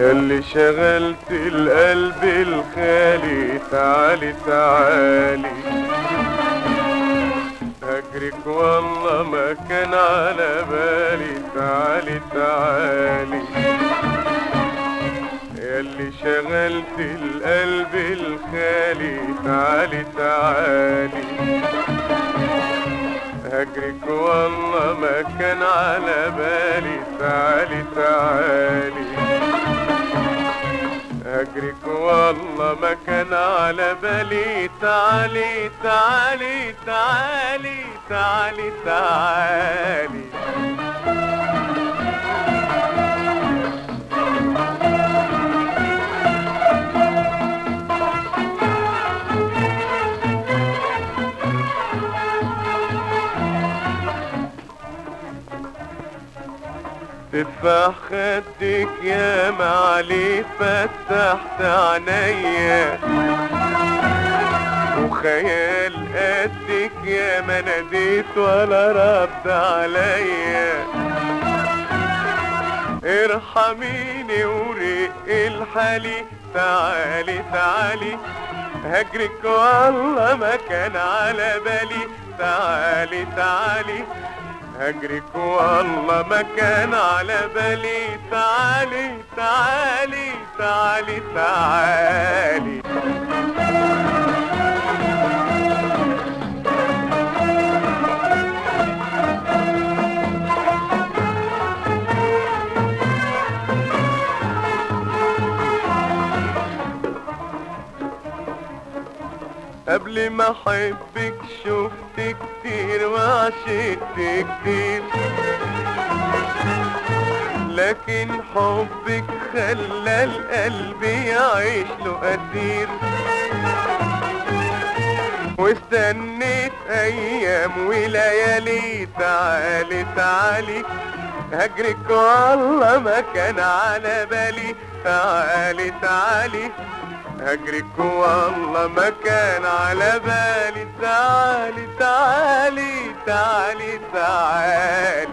ياللي شغلت القلب الخالي تعالي تعالي. هجرك والله ما كان على بالي تعالي تعالي. ياللي شغلت القلب الخالي تعالي تعالي. هجرك والله والله ما كان على بالي. تعالي تعالي تعالي تعالي تعالي. تفاح خدك يا معلي فتحت عينيا وخيال قدك يا ما ناديت ولا رد عليا ارحميني ورق الحالي تعالي تعالي. هجرك والله ما كان على بالي. تعالي تعالي. هجرك والله ما كان على بالي. تعالي تعالي تعالي تعالي. قبل ما أحبك شفت كتير وعشقت كتير. لكن حبك خلى القلب يعيش له قدير واستنيت أيام وليالي تعالي تعالي هجرك والله ما كان على بالي. تعالي تعالي. هجرك والله ما كان على بالي. تعالي تعالي تعالي تعالي.